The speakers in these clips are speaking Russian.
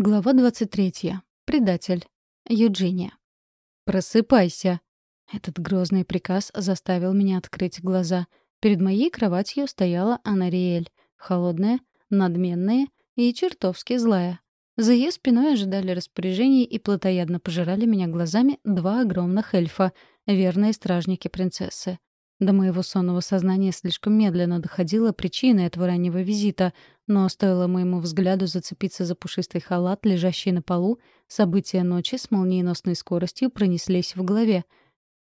Глава 23. Предатель. Юджиния. «Просыпайся!» Этот грозный приказ заставил меня открыть глаза. Перед моей кроватью стояла Анариэль. Холодная, надменная и чертовски злая. За ее спиной ожидали распоряжений и плотоядно пожирали меня глазами два огромных эльфа, верные стражники принцессы. До моего сонного сознания слишком медленно доходила причина этого раннего визита, но стоило моему взгляду зацепиться за пушистый халат, лежащий на полу, события ночи с молниеносной скоростью пронеслись в голове.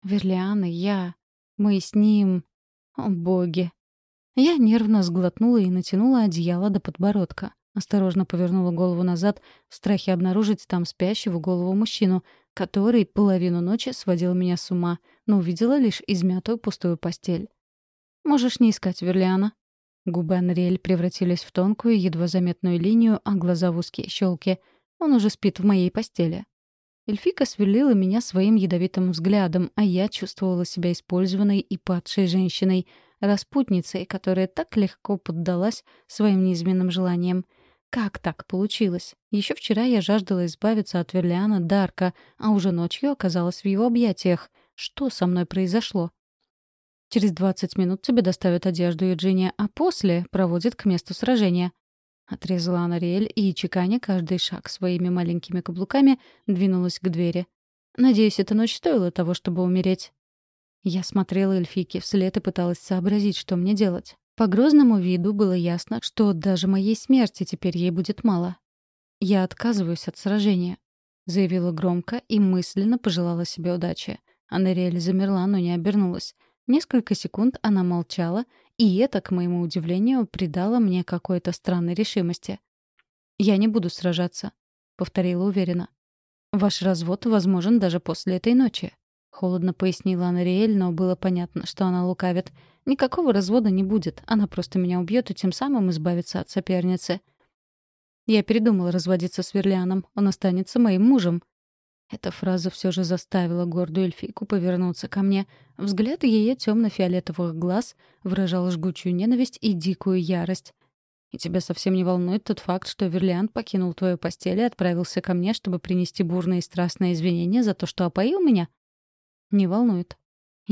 «Верлиан и я... Мы с ним... О, боги!» Я нервно сглотнула и натянула одеяло до подбородка. Осторожно повернула голову назад, в страхе обнаружить там спящего голову мужчину, который половину ночи сводил меня с ума, но увидела лишь измятую пустую постель. «Можешь не искать Верлиана». Губы Анриэль превратились в тонкую, едва заметную линию, а глаза в узкие щелки. «Он уже спит в моей постели». Эльфика сверлила меня своим ядовитым взглядом, а я чувствовала себя использованной и падшей женщиной, распутницей, которая так легко поддалась своим неизменным желаниям — как так получилось? Еще вчера я жаждала избавиться от Верлиана Дарка, а уже ночью оказалась в его объятиях. Что со мной произошло? Через двадцать минут тебе доставят одежду Евгения, а после проводят к месту сражения. Отрезала Анариэль и, чеканя каждый шаг своими маленькими каблуками, двинулась к двери. «Надеюсь, эта ночь стоила того, чтобы умереть». Я смотрела эльфийке вслед и пыталась сообразить, что мне делать. По грозному виду было ясно, что даже моей смерти теперь ей будет мало. «Я отказываюсь от сражения», — заявила громко и мысленно пожелала себе удачи. Анериэль замерла, но не обернулась. Несколько секунд она молчала, и это, к моему удивлению, придало мне какой-то странной решимости. «Я не буду сражаться», — повторила уверенно. «Ваш развод возможен даже после этой ночи», — холодно пояснила Анариэль, но было понятно, что она лукавит — Никакого развода не будет. Она просто меня убьет и тем самым избавится от соперницы. Я передумала разводиться с Верлианом. Он останется моим мужем. Эта фраза все же заставила гордую эльфийку повернуться ко мне. Взгляд ее темно-фиолетовых глаз выражал жгучую ненависть и дикую ярость. И тебя совсем не волнует тот факт, что Верлиан покинул твою постель и отправился ко мне, чтобы принести бурные и страстные извинения за то, что опоил меня? Не волнует.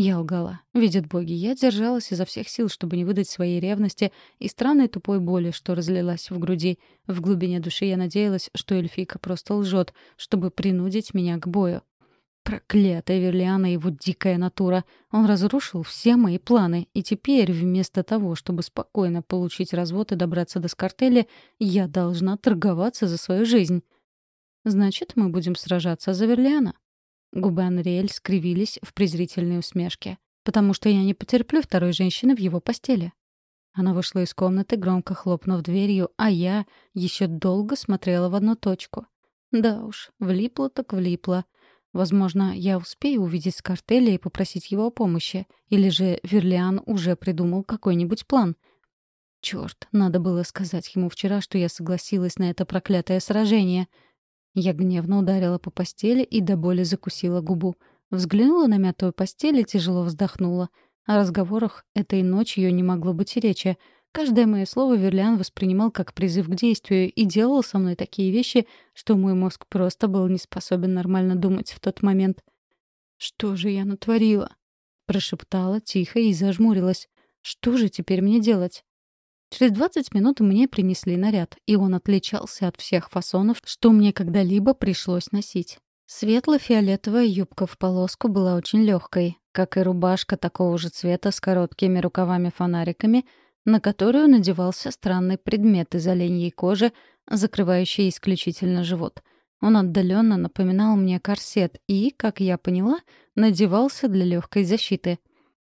Я лгала. Видят боги, я держалась изо всех сил, чтобы не выдать своей ревности и странной тупой боли, что разлилась в груди. В глубине души я надеялась, что эльфийка просто лжет, чтобы принудить меня к бою. Проклятая Верлиана и его дикая натура. Он разрушил все мои планы, и теперь, вместо того, чтобы спокойно получить развод и добраться до Скартели, я должна торговаться за свою жизнь. Значит, мы будем сражаться за Верлиана. Губы Анриэль скривились в презрительной усмешке. «Потому что я не потерплю второй женщины в его постели». Она вышла из комнаты, громко хлопнув дверью, а я еще долго смотрела в одну точку. Да уж, влипла так влипла. Возможно, я успею увидеть Скартеля и попросить его о помощи. Или же Верлиан уже придумал какой-нибудь план. Черт, надо было сказать ему вчера, что я согласилась на это проклятое сражение — я гневно ударила по постели и до боли закусила губу. Взглянула на мятую постель и тяжело вздохнула. О разговорах этой ночью не могло быть и речи. Каждое мое слово Верлиан воспринимал как призыв к действию и делал со мной такие вещи, что мой мозг просто был не способен нормально думать в тот момент. «Что же я натворила?» — прошептала тихо и зажмурилась. «Что же теперь мне делать?» Через 20 минут мне принесли наряд, и он отличался от всех фасонов, что мне когда-либо пришлось носить. Светло-фиолетовая юбка в полоску была очень легкой, как и рубашка такого же цвета с короткими рукавами-фонариками, на которую надевался странный предмет из оленьей кожи, закрывающий исключительно живот. Он отдаленно напоминал мне корсет и, как я поняла, надевался для легкой защиты.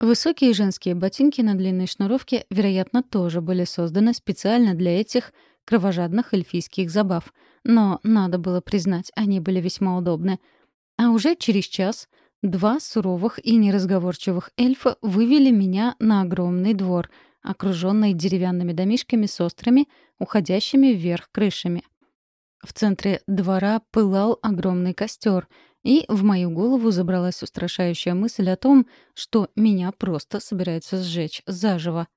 Высокие женские ботинки на длинной шнуровке, вероятно, тоже были созданы специально для этих кровожадных эльфийских забав. Но, надо было признать, они были весьма удобны. А уже через час два суровых и неразговорчивых эльфа вывели меня на огромный двор, окруженный деревянными домишками с острыми, уходящими вверх крышами. В центре двора пылал огромный костер — и в мою голову забралась устрашающая мысль о том, что меня просто собираются сжечь заживо.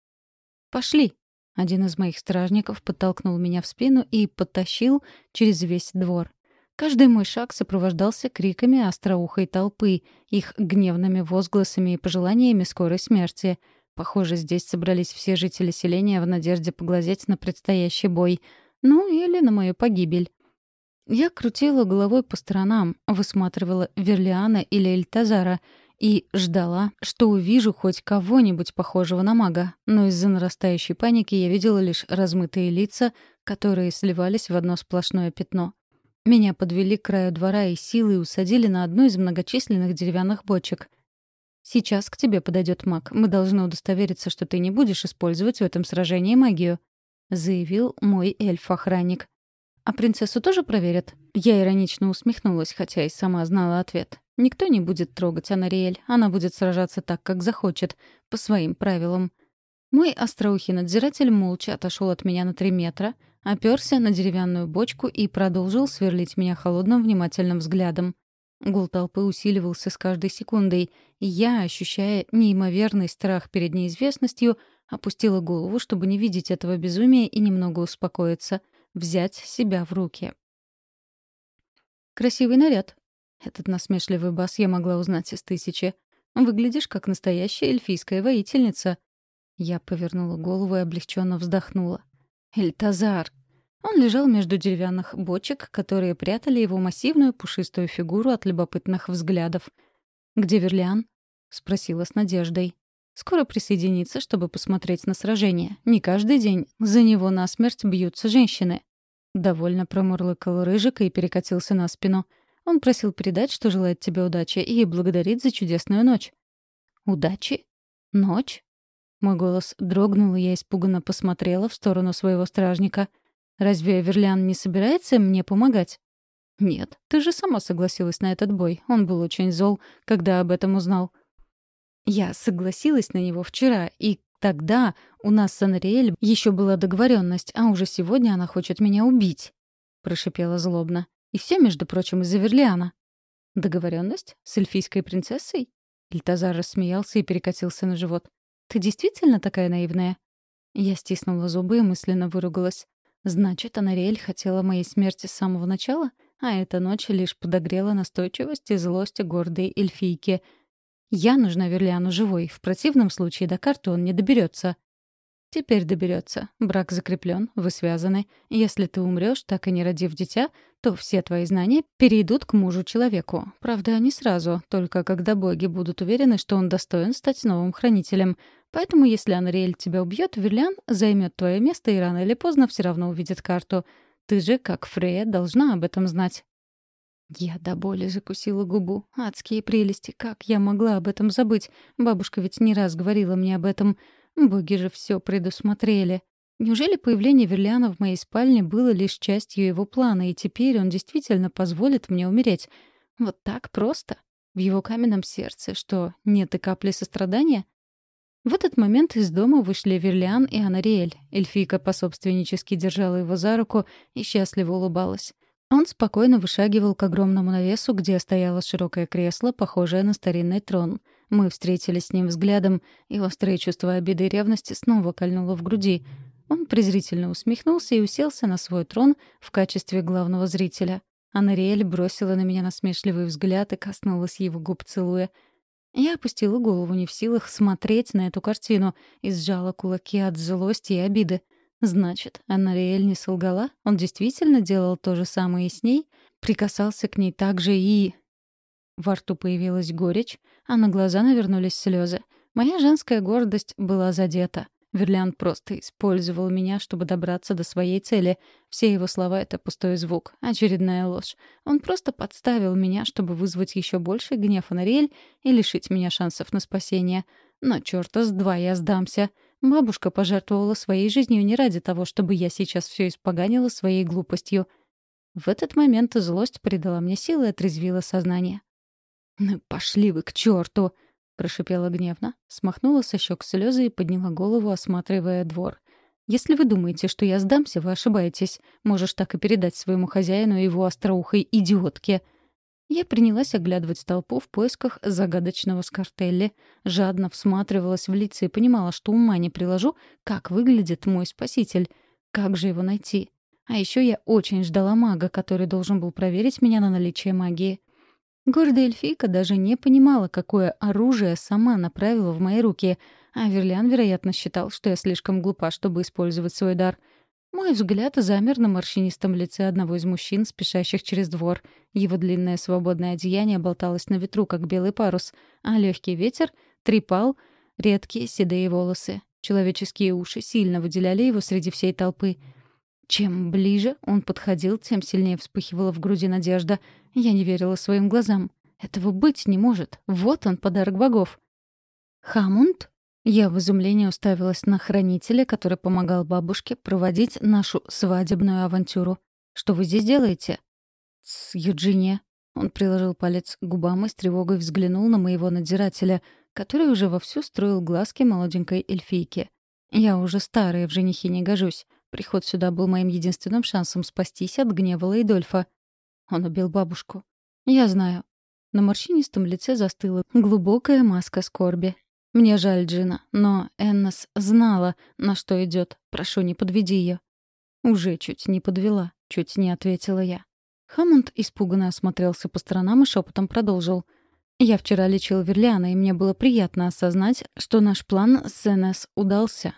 «Пошли!» Один из моих стражников подтолкнул меня в спину и подтащил через весь двор. Каждый мой шаг сопровождался криками остроухой толпы, их гневными возгласами и пожеланиями скорой смерти. Похоже, здесь собрались все жители селения в надежде поглазеть на предстоящий бой. Ну, или на мою погибель. Я крутила головой по сторонам, высматривала Верлиана или Эльтазара и ждала, что увижу хоть кого-нибудь похожего на мага, но из-за нарастающей паники я видела лишь размытые лица, которые сливались в одно сплошное пятно. Меня подвели к краю двора и силой усадили на одну из многочисленных деревянных бочек. «Сейчас к тебе подойдет маг. Мы должны удостовериться, что ты не будешь использовать в этом сражении магию», — заявил мой эльф-охранник. «А принцессу тоже проверят?» Я иронично усмехнулась, хотя и сама знала ответ. Никто не будет трогать Анариэль. Она будет сражаться так, как захочет, по своим правилам. Мой остроухий надзиратель молча отошел от меня на три метра, оперся на деревянную бочку и продолжил сверлить меня холодным внимательным взглядом. Гул толпы усиливался с каждой секундой, и я, ощущая неимоверный страх перед неизвестностью, опустила голову, чтобы не видеть этого безумия и немного успокоиться, взять себя в руки. «Красивый наряд». Этот насмешливый бас я могла узнать из тысячи. «Выглядишь как настоящая эльфийская воительница». Я повернула голову и облегченно вздохнула. Эльтазар. Он лежал между деревянных бочек, которые прятали его массивную пушистую фигуру от любопытных взглядов. «Где Верлиан?» — спросила с надеждой. «Скоро присоединится, чтобы посмотреть на сражение. Не каждый день. За него насмерть бьются женщины». Довольно промурлыкал Рыжик и перекатился на спину. Он просил передать, что желает тебе удачи, и благодарит за чудесную ночь. «Удачи? Ночь?» Мой голос дрогнул, и я испуганно посмотрела в сторону своего стражника. «Разве Верлиан не собирается мне помогать?» «Нет, ты же сама согласилась на этот бой. Он был очень зол, когда об этом узнал». «Я согласилась на него вчера, и тогда у нас с Анриэль еще была договоренность, а уже сегодня она хочет меня убить», — прошипела злобно. «И все, между прочим, из-за Верлиана». «Договоренность? С эльфийской принцессой?» Ильтазар рассмеялся и перекатился на живот. Ты действительно такая наивная?» Я стиснула зубы и мысленно выругалась. Значит, Анариэль хотела моей смерти с самого начала, а эта ночь лишь подогрела настойчивость и злость гордой эльфийки. Я нужна Верлиану живой, в противном случае до карты он не доберется. Теперь доберется. Брак закреплен, вы связаны. Если ты умрешь, так и не родив дитя, то все твои знания перейдут к мужу-человеку. Правда, не сразу, только когда боги будут уверены, что он достоин стать новым хранителем. Поэтому, если Анриэль тебя убьет, Верлиан займет твое место и рано или поздно все равно увидит карту. Ты же, как Фрея, должна об этом знать. Я до боли закусила губу. Адские прелести, как я могла об этом забыть? Бабушка ведь не раз говорила мне об этом. Боги же все предусмотрели. Неужели появление Верлиана в моей спальне было лишь частью его плана, и теперь он действительно позволит мне умереть? Вот так просто? В его каменном сердце что, нет и капли сострадания? В этот момент из дома вышли Верлиан и Анариэль. Эльфийка пособственнически держала его за руку и счастливо улыбалась. Он спокойно вышагивал к огромному навесу, где стояло широкое кресло, похожее на старинный трон — мы встретились с ним взглядом, и острое чувство обиды и ревности снова кольнуло в груди. Он презрительно усмехнулся и уселся на свой трон в качестве главного зрителя. Анариэль бросила на меня насмешливый взгляд и коснулась его губ, целуя. Я опустила голову не в силах смотреть на эту картину и сжала кулаки от злости и обиды. Значит, Анариэль не солгала? Он действительно делал то же самое с ней? Прикасался к ней так же и... Во рту появилась горечь, а на глаза навернулись слезы. Моя женская гордость была задета. Верлян просто использовал меня, чтобы добраться до своей цели. Все его слова — это пустой звук, очередная ложь. Он просто подставил меня, чтобы вызвать еще больше гнев Анариэль и лишить меня шансов на спасение. Но черта с два я сдамся. Бабушка пожертвовала своей жизнью не ради того, чтобы я сейчас все испоганила своей глупостью. В этот момент злость придала мне силы и отрезвила сознание. «Ну, пошли вы к черту! прошипела гневно, смахнула со щек слезы и подняла голову, осматривая двор. «Если вы думаете, что я сдамся, вы ошибаетесь. Можешь так и передать своему хозяину его остроухой идиотке». Я принялась оглядывать толпу в поисках загадочного Скартелли, жадно всматривалась в лица и понимала, что ума не приложу, как выглядит мой спаситель. Как же его найти? А еще я очень ждала мага, который должен был проверить меня на наличие магии. Гордая эльфийка даже не понимала, какое оружие сама направила в мои руки, а Верлиан, вероятно, считал, что я слишком глупа, чтобы использовать свой дар. Мой взгляд замер на морщинистом лице одного из мужчин, спешащих через двор. Его длинное свободное одеяние болталось на ветру, как белый парус, а легкий ветер трепал редкие седые волосы. Человеческие уши сильно выделяли его среди всей толпы — чем ближе он подходил, тем сильнее вспыхивала в груди надежда. Я не верила своим глазам. Этого быть не может. Вот он, подарок богов. «Хамунд?» Я в изумлении уставилась на хранителя, который помогал бабушке проводить нашу свадебную авантюру. «Что вы здесь делаете?» «С Юджиния». Он приложил палец к губам и с тревогой взглянул на моего надзирателя, который уже вовсю строил глазки молоденькой эльфийки. «Я уже старая, в женихе не гожусь. Приход сюда был моим единственным шансом спастись от гнева Лейдольфа. Он убил бабушку. Я знаю. На морщинистом лице застыла глубокая маска скорби. Мне жаль Джина, но Эннес знала, на что идет. Прошу, не подведи ее. Уже чуть не подвела, чуть не ответила я. Хаммонд испуганно осмотрелся по сторонам и шепотом продолжил. «Я вчера лечил Верлиана, и мне было приятно осознать, что наш план с Эннес удался.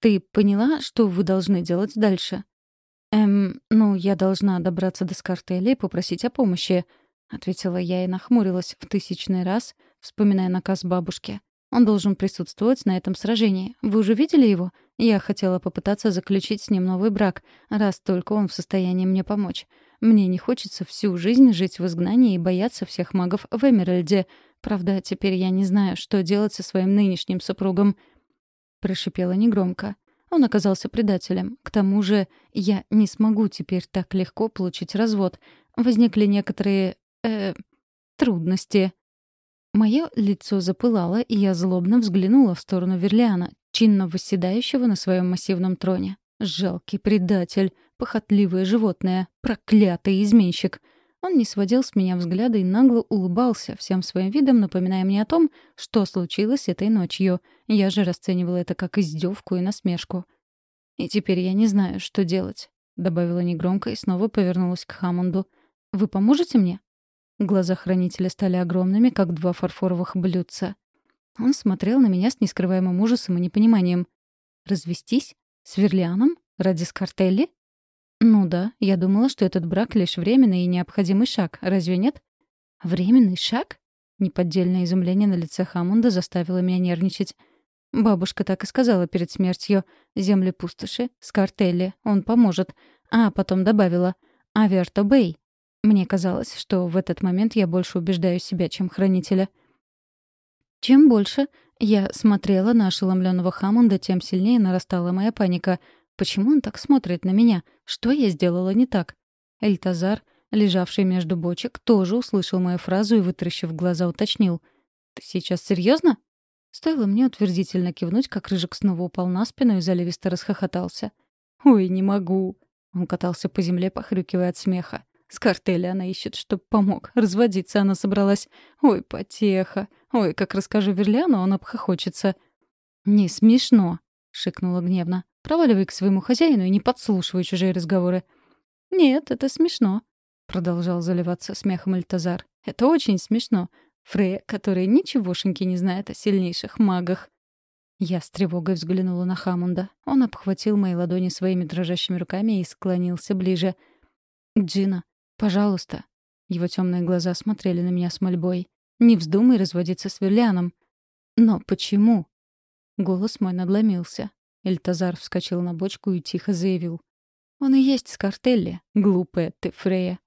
Ты поняла, что вы должны делать дальше? Эм, ну, я должна добраться до Скартеля и попросить о помощи, ответила я и нахмурилась в тысячный раз, вспоминая наказ бабушки. Он должен присутствовать на этом сражении. Вы уже видели его? Я хотела попытаться заключить с ним новый брак, раз только он в состоянии мне помочь. Мне не хочется всю жизнь жить в изгнании и бояться всех магов в Эмеральде. Правда, теперь я не знаю, что делать со своим нынешним супругом прошипела негромко. Он оказался предателем. К тому же я не смогу теперь так легко получить развод. Возникли некоторые... э трудности. Мое лицо запылало, и я злобно взглянула в сторону Верлиана, чинно восседающего на своем массивном троне. Жалкий предатель, похотливое животное, проклятый изменщик — он не сводил с меня взгляда и нагло улыбался, всем своим видом напоминая мне о том, что случилось этой ночью. Я же расценивала это как издевку и насмешку. «И теперь я не знаю, что делать», — добавила негромко и снова повернулась к Хаммонду. «Вы поможете мне?» Глаза хранителя стали огромными, как два фарфоровых блюдца. Он смотрел на меня с нескрываемым ужасом и непониманием. «Развестись? С Верлианом? Ради Скартелли?» «Ну да, я думала, что этот брак — лишь временный и необходимый шаг, разве нет?» «Временный шаг?» Неподдельное изумление на лице Хаммонда заставило меня нервничать. Бабушка так и сказала перед смертью. «Земли пустоши, Скартелли, он поможет». А потом добавила «Аверто Бэй». Мне казалось, что в этот момент я больше убеждаю себя, чем хранителя. Чем больше я смотрела на ошеломленного Хаммонда, тем сильнее нарастала моя паника — Почему он так смотрит на меня? Что я сделала не так? Эльтазар, лежавший между бочек, тоже услышал мою фразу и, вытаращив глаза, уточнил. «Ты сейчас серьезно? Стоило мне утвердительно кивнуть, как Рыжик снова упал на спину и заливисто расхохотался. «Ой, не могу!» Он катался по земле, похрюкивая от смеха. С картеля она ищет, чтоб помог. Разводиться она собралась. Ой, потеха. Ой, как расскажу Верлиану, он обхохочется. «Не смешно», — шикнула гневно. Проваливай к своему хозяину и не подслушивай чужие разговоры». «Нет, это смешно», — продолжал заливаться смехом Альтазар. «Это очень смешно. Фрея, которая ничегошеньки не знает о сильнейших магах». Я с тревогой взглянула на Хамунда. Он обхватил мои ладони своими дрожащими руками и склонился ближе. «Джина, пожалуйста». Его темные глаза смотрели на меня с мольбой. «Не вздумай разводиться с Верлианом». «Но почему?» Голос мой надломился. Эльтазар вскочил на бочку и тихо заявил. «Он и есть Скартелли, глупая ты, Фрея.